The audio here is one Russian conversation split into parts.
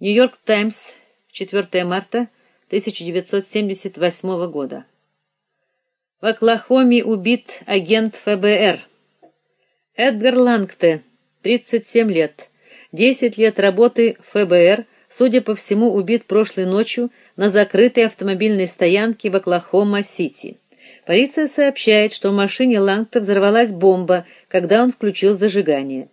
Нью-Йорк Таймс, 4 марта 1978 года. В Оклахоме убит агент ФБР. Эдгар Лангте, 37 лет. 10 лет работы в ФБР, судя по всему, убит прошлой ночью на закрытой автомобильной стоянке в Оклахома-Сити. Полиция сообщает, что в машине Лангта взорвалась бомба, когда он включил зажигание.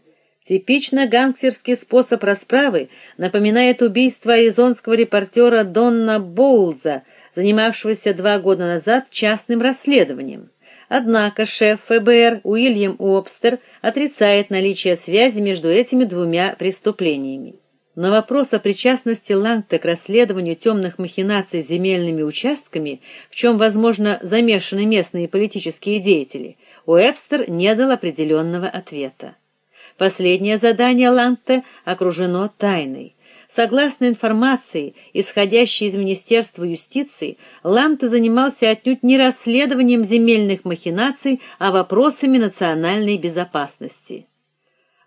Типично гангстерский способ расправы напоминает убийство аризонского репортера Донна Боулза, занимавшегося два года назад частным расследованием. Однако шеф ФБР Уильям Уобстер отрицает наличие связи между этими двумя преступлениями. На вопрос о причастности Лангта к расследованию темных махинаций с земельными участками, в чем, возможно, замешаны местные политические деятели, Уэбстер не дал определенного ответа. Последнее задание Ланте окружено тайной. Согласно информации, исходящей из Министерства юстиции, Ланте занимался отнюдь не расследованием земельных махинаций, а вопросами национальной безопасности.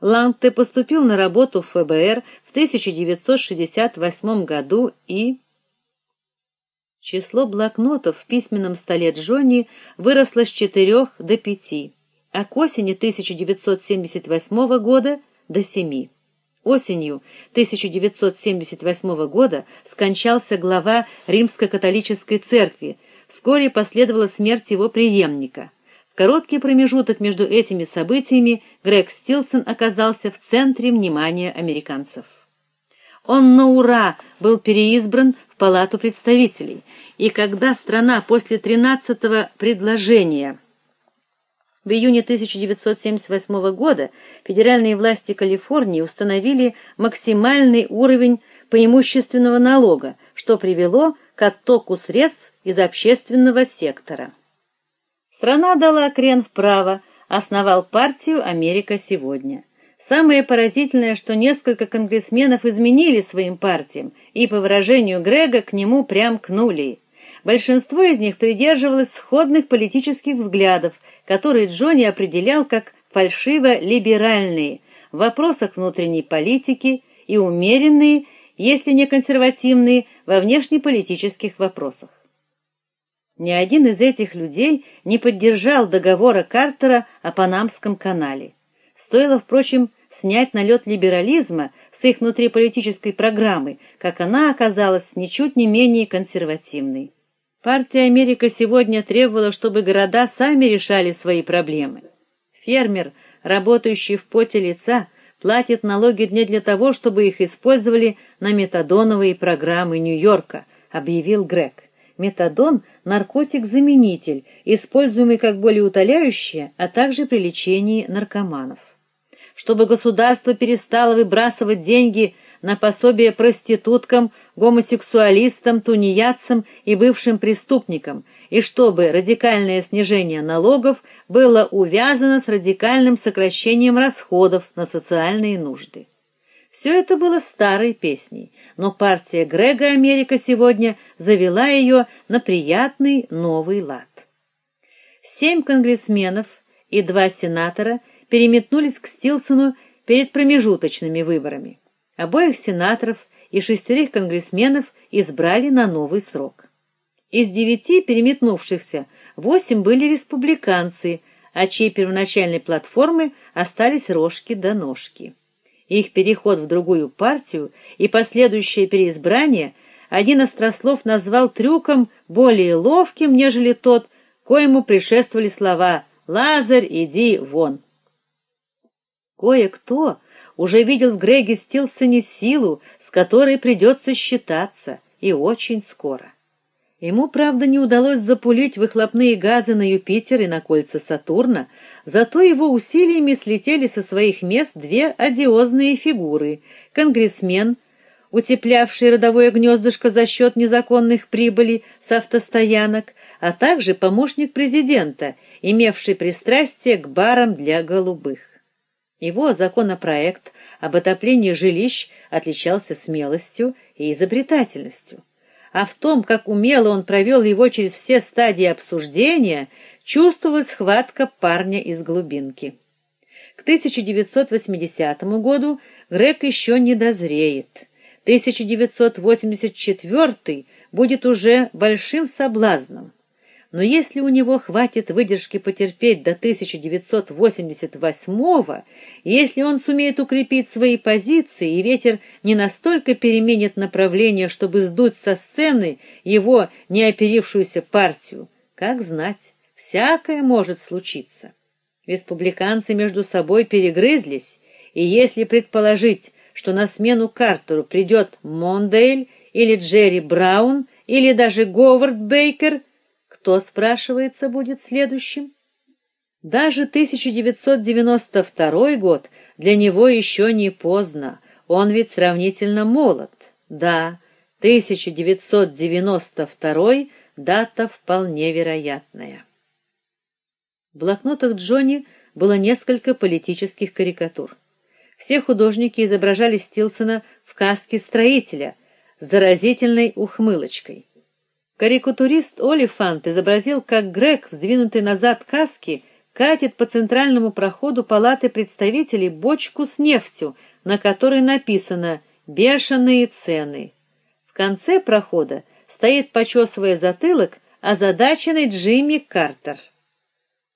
Ланте поступил на работу в ФБР в 1968 году и число блокнотов в письменном столе Джонни выросло с четырех до пяти а к осени 1978 года до семи. Осенью 1978 года скончался глава Римско-католической церкви. Вскоре последовала смерть его преемника. В короткий промежуток между этими событиями Грег Стилсон оказался в центре внимания американцев. Он на ура был переизбран в Палату представителей, и когда страна после тринадцатого предложения в июне 1978 года федеральные власти Калифорнии установили максимальный уровень преимущественного налога, что привело к оттоку средств из общественного сектора. Страна дала крен вправо, основал партию Америка сегодня. Самое поразительное, что несколько конгрессменов изменили своим партиям и по выражению Грега к нему прям кнули. Большинство из них придерживалось сходных политических взглядов, которые Джонни определял как фальшиво-либеральные в вопросах внутренней политики и умеренные, если не консервативные, во внешнеполитических вопросах. Ни один из этих людей не поддержал договора Картера о Панамском канале. Стоило, впрочем, снять налет либерализма с их внутриполитической программы, как она оказалась ничуть не менее консервативной. Партия Америка сегодня требовала, чтобы города сами решали свои проблемы. Фермер, работающий в поте лица, платит налоги не для того, чтобы их использовали на метадоновые программы Нью-Йорка, объявил Грег. Метадон наркотик-заменитель, используемый как болеутоляющее, а также при лечении наркоманов. Чтобы государство перестало выбрасывать деньги на пособие проституткам, гомосексуалистам, тунеядцам и бывшим преступникам, и чтобы радикальное снижение налогов было увязано с радикальным сокращением расходов на социальные нужды. Все это было старой песней, но партия Грега Америка сегодня завела ее на приятный новый лад. Семь конгрессменов и два сенатора переметнулись к Стилсону перед промежуточными выборами. Обоих сенаторов и шестерых конгрессменов избрали на новый срок. Из девяти переметнувшихся восемь были республиканцы, а чьей первоначальной платформы остались рожки до ножки. Их переход в другую партию и последующее переизбрание один острослов назвал трюком более ловким, нежели тот, коему предшествовали слова «Лазарь, иди вон». Кое-кто уже видел в Греге Стилсоне силу, с которой придется считаться, и очень скоро. Ему, правда, не удалось запулить выхлопные газы на Юпитер и на кольца Сатурна, зато его усилиями слетели со своих мест две одиозные фигуры: конгрессмен, утеплявший родовое гнездышко за счет незаконных прибылей с автостоянок, а также помощник президента, имевший пристрастие к барам для голубых. Его законопроект об отоплении жилищ отличался смелостью и изобретательностью. А в том, как умело он провел его через все стадии обсуждения, чувствовалась хватка парня из глубинки. К 1980 году Грег еще не дозреет. 1984 будет уже большим соблазном. Но если у него хватит выдержки потерпеть до 1988-го, если он сумеет укрепить свои позиции, и ветер не настолько переменит направление, чтобы сдуть со сцены его неоперившуюся партию, как знать, всякое может случиться. Республиканцы между собой перегрызлись, и если предположить, что на смену Картеру придет Мондейль или Джерри Браун или даже Говард Бейкер, кто, спрашивается, будет следующим? Даже 1992 год для него еще не поздно. Он ведь сравнительно молод. Да, 1992 дата вполне вероятная. В блокнотах Джонни было несколько политических карикатур. Все художники изображали Стилсона в каске строителя с заразительной ухмылочкой. Карикатурист Олифант изобразил, как Грег, сдвинутый назад каски, катит по центральному проходу палаты представителей бочку с нефтью, на которой написано «Бешеные цены». В конце прохода стоит, почесывая затылок, озадаченный Джимми Картер.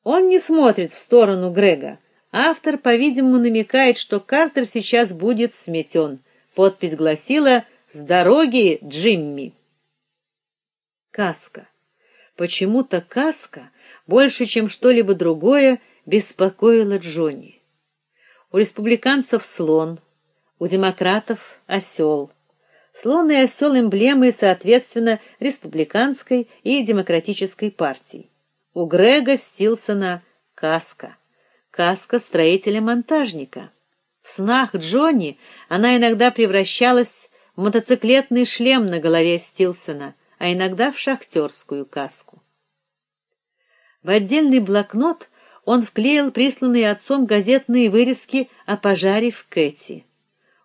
Он не смотрит в сторону Грега. Автор, по-видимому, намекает, что Картер сейчас будет сметен. Подпись гласила «С дороги, Джимми». Каска. Почему-то каска больше, чем что-либо другое, беспокоила Джонни. У республиканцев слон, у демократов осел. Слон и осел — эмблемы, соответственно, республиканской и демократической партий. У Грега Стилсона каска каска строителя-монтажника. В снах Джонни она иногда превращалась в мотоциклетный шлем на голове Стилсона, а иногда в шахтерскую каску. В отдельный блокнот он вклеил присланные отцом газетные вырезки о пожаре в Кэти.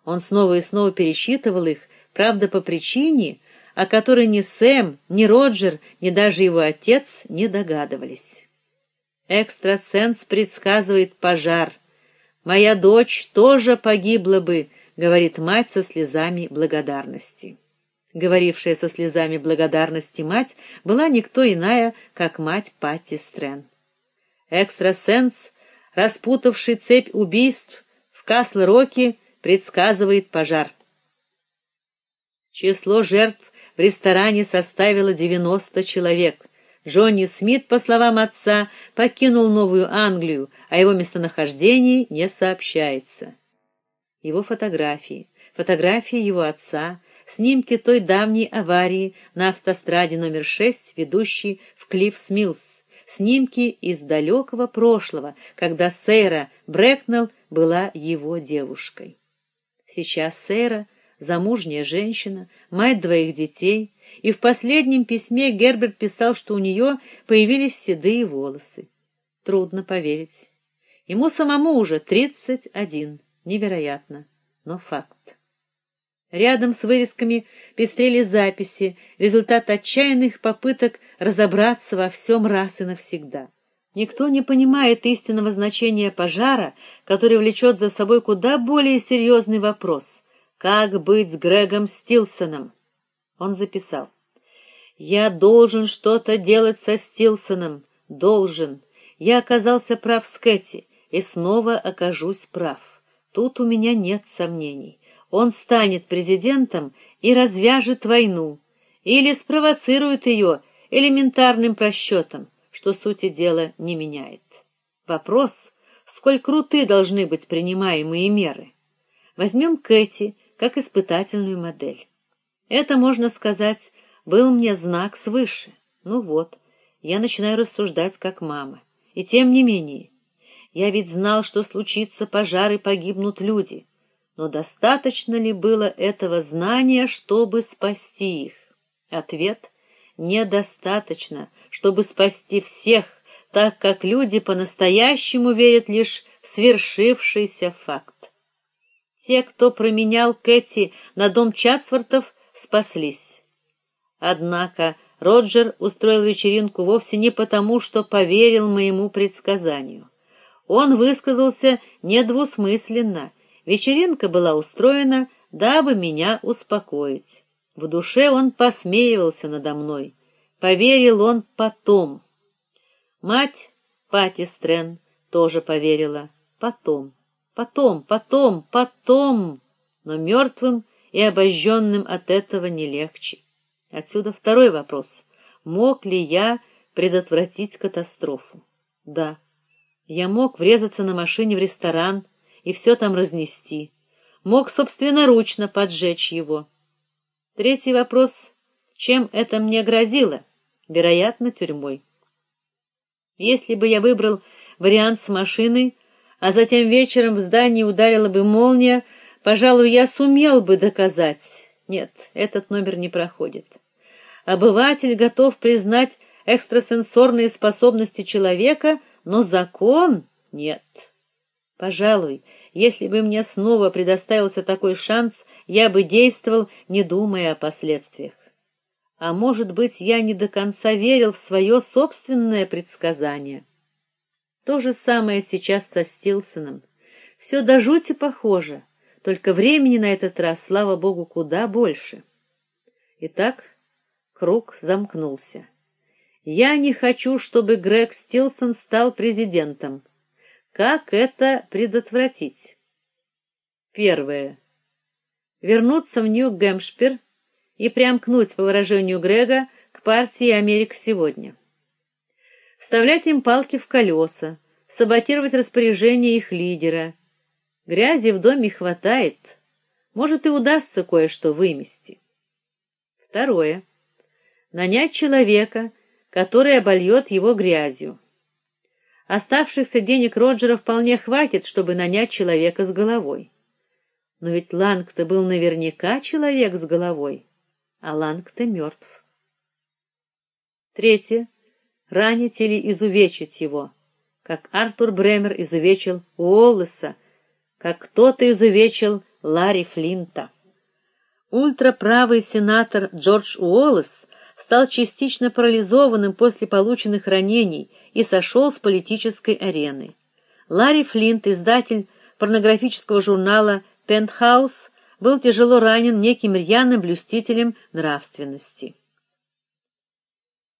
Он снова и снова пересчитывал их, правда, по причине, о которой ни Сэм, ни Роджер, ни даже его отец не догадывались. Экстрасенс предсказывает пожар. Моя дочь тоже погибла бы, говорит мать со слезами благодарности. Говорившая со слезами благодарности мать была никто иная, как мать Патти Стрэн. Экстрасенс, распутавший цепь убийств в Касл-Роке, предсказывает пожар. Число жертв в ресторане составило 90 человек. Джонни Смит, по словам отца, покинул Новую Англию, а его местонахождении не сообщается. Его фотографии, фотографии его отца, снимки той давней аварии на автостраде номер 6, ведущей в Клиффс-Миллс, снимки из далекого прошлого, когда Сейра Брэкнелл была его девушкой. Сейчас Сейра замужняя женщина, мать двоих детей, и в последнем письме Герберт писал, что у нее появились седые волосы. Трудно поверить. Ему самому уже тридцать один. Невероятно, но факт. Рядом с вырезками пестрели записи, результат отчаянных попыток разобраться во всем раз и навсегда. Никто не понимает истинного значения пожара, который влечет за собой куда более серьезный вопрос: как быть с Грегом Стилсоном? Он записал: "Я должен что-то делать со Стилсоном, должен. Я оказался прав с Кэти и снова окажусь прав. Тут у меня нет сомнений. Он станет президентом и развяжет войну или спровоцирует ее элементарным просчетом, что сути дела не меняет. Вопрос, сколь круты должны быть принимаемые меры. Возьмем Кэти как испытательную модель. Это, можно сказать, был мне знак свыше. Ну вот, я начинаю рассуждать как мама. И тем не менее, я ведь знал, что случится пожар и погибнут люди. Но достаточно ли было этого знания, чтобы спасти их? Ответ недостаточно, чтобы спасти всех, так как люди по-настоящему верят лишь в свершившийся факт. Те, кто променял Кэти на дом Чатсвортов, спаслись. Однако Роджер устроил вечеринку вовсе не потому, что поверил моему предсказанию. Он высказался недвусмысленно. Вечеринка была устроена дабы меня успокоить. В душе он посмеивался надо мной. Поверил он потом. Мать Пати Стрен тоже поверила. Потом, потом, потом, потом. Но мертвым и обожженным от этого не легче. Отсюда второй вопрос. Мог ли я предотвратить катастрофу? Да. Я мог врезаться на машине в ресторан и все там разнести. Мог собственноручно поджечь его. Третий вопрос. Чем это мне грозило? Вероятно, тюрьмой. Если бы я выбрал вариант с машиной, а затем вечером в здании ударила бы молния, пожалуй, я сумел бы доказать. Нет, этот номер не проходит. Обыватель готов признать экстрасенсорные способности человека, но закон нет. Пожалуй, если бы мне снова предоставился такой шанс, я бы действовал, не думая о последствиях. А может быть, я не до конца верил в свое собственное предсказание. То же самое сейчас со Стилсоном. Все до жути похоже, только времени на этот раз, слава богу, куда больше. Итак, круг замкнулся. Я не хочу, чтобы Грег Стилсон стал президентом. Как это предотвратить? Первое. Вернуться в Нью-Гэмпшир и примкнуть, по выражению Грега, к партии Америка сегодня. Вставлять им палки в колеса, саботировать распоряжения их лидера. Грязи в доме хватает. Может и удастся кое-что вымести. Второе нанять человека, который обольет его грязью. Оставшихся денег Роджера вполне хватит, чтобы нанять человека с головой. Но ведь Ланг-то был наверняка человек с головой, а Ланг-то мертв. Третье ранить или изувечить его, как Артур Бремер изувечил Уоллеса, как кто-то изувечил Ларри Флинта. Ультраправый сенатор Джордж Уоллес стал частично парализованным после полученных ранений и сошел с политической арены. Ларри Флинт, издатель порнографического журнала Penthouse, был тяжело ранен неким рьяным блюстителем нравственности.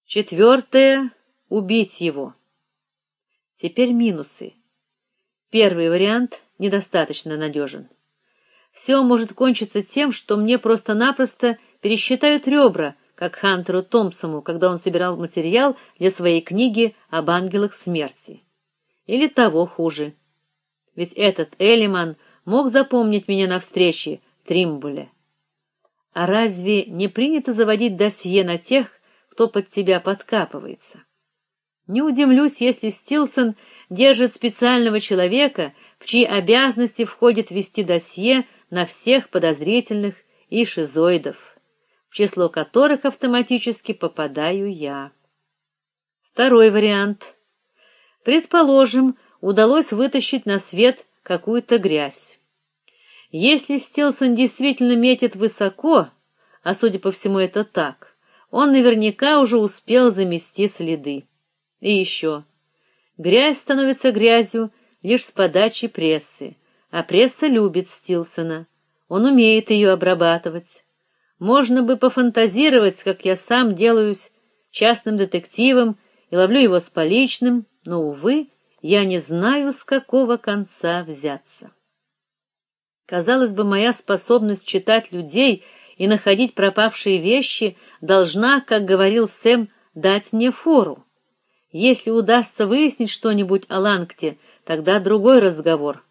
Четвертое — убить его. Теперь минусы. Первый вариант недостаточно надежен. Все может кончиться тем, что мне просто-напросто пересчитают ребра, как Хантеру Томпсону, когда он собирал материал для своей книги об ангелах смерти. Или того хуже. Ведь этот Элиман мог запомнить меня на встрече в Тримбуле. А разве не принято заводить досье на тех, кто под тебя подкапывается? Не удивлюсь, если Стилсон держит специального человека, в чьи обязанности входит вести досье на всех подозрительных и шизоидов в число которых автоматически попадаю я. Второй вариант. Предположим, удалось вытащить на свет какую-то грязь. Если Стилсон действительно метит высоко, а судя по всему это так, он наверняка уже успел замести следы. И еще. Грязь становится грязью лишь с подачи прессы, а пресса любит Стилсона. Он умеет ее обрабатывать. Можно бы пофантазировать, как я сам делаюсь частным детективом и ловлю его с поличным, но увы, я не знаю, с какого конца взяться. Казалось бы, моя способность читать людей и находить пропавшие вещи должна, как говорил Сэм, дать мне фору. Если удастся выяснить что-нибудь о Лангте, тогда другой разговор.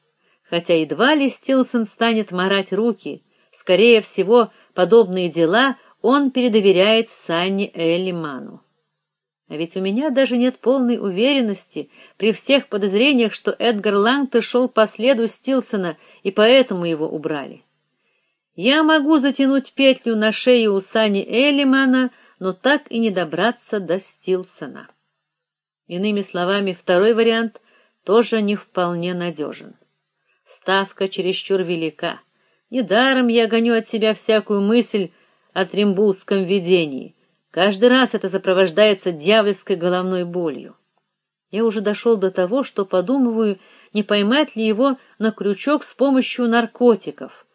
Хотя едва ли Стилсон станет марать руки, скорее всего, подобные дела он передоверяет Санни Эллиману. А ведь у меня даже нет полной уверенности при всех подозрениях, что Эдгар Лангте шел по следу Стилсона, и поэтому его убрали. Я могу затянуть петлю на шее у Сани Эллимана, но так и не добраться до Стилсона. Иными словами, второй вариант тоже не вполне надежен. Ставка чересчур велика. Недаром я гоню от себя всякую мысль о тримбулском видении. Каждый раз это сопровождается дьявольской головной болью. Я уже дошел до того, что подумываю, не поймать ли его на крючок с помощью наркотиков.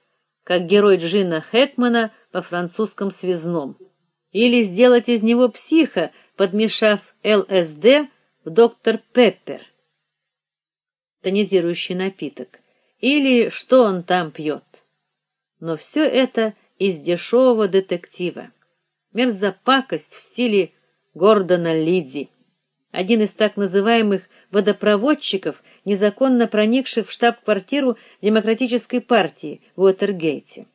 как герой Джина Хэкмана по французском связном, или сделать из него психа, подмешав ЛСД в доктор Пеппер, тонизирующий напиток, или что он там пьет. Но все это из дешевого детектива. Мерзопакость в стиле Гордона Лидзи, один из так называемых водопроводчиков, незаконно проникших в штаб-квартиру Демократической партии в Уотергейте.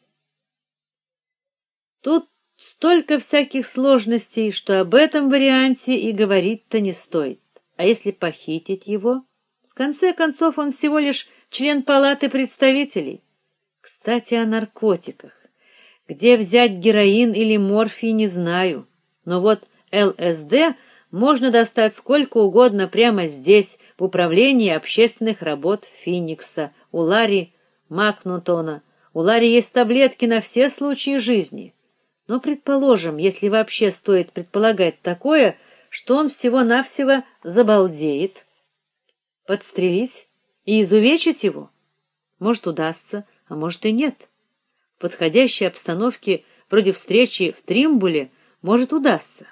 Тут столько всяких сложностей, что об этом варианте и говорить-то не стоит. А если похитить его? В конце концов, он всего лишь член палаты представителей. Кстати, о наркотиках. Где взять героин или морфий, не знаю. Но вот ЛСД можно достать сколько угодно прямо здесь, в управлении общественных работ Финикса, у Ларри Макнутона. У Ларри есть таблетки на все случаи жизни. Но предположим, если вообще стоит предполагать такое, что он всего-навсего забалдеет, подстрелить и изувечить его. Может, удастся, а может и нет. В подходящей обстановке, вроде встречи в Тримбуле, может удастся.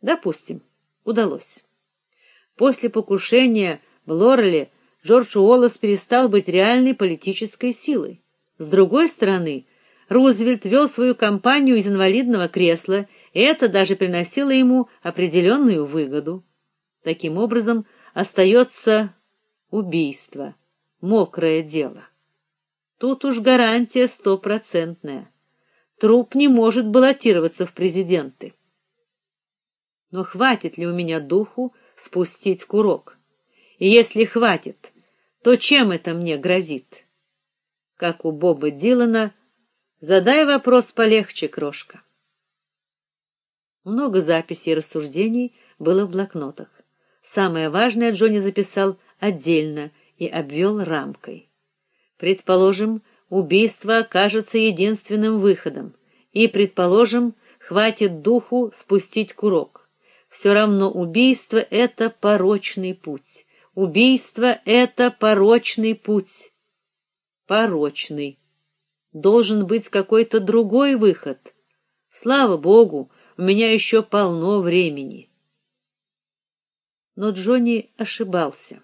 Допустим удалось. После покушения в Лореле Джордж Уоллес перестал быть реальной политической силой. С другой стороны, Рузвельт вел свою кампанию из инвалидного кресла, и это даже приносило ему определенную выгоду. Таким образом, остается убийство, мокрое дело. Тут уж гарантия стопроцентная. Труп не может баллотироваться в президенты. Но хватит ли у меня духу спустить курок? И если хватит, то чем это мне грозит? Как у Боба Дилана, задай вопрос полегче, крошка. Много записей и рассуждений было в блокнотах. Самое важное Джонни записал отдельно и обвел рамкой. Предположим, убийство окажется единственным выходом, и предположим, хватит духу спустить курок. Все равно убийство это порочный путь. Убийство это порочный путь. Порочный. Должен быть какой-то другой выход. Слава богу, у меня еще полно времени. Но Джонни ошибался.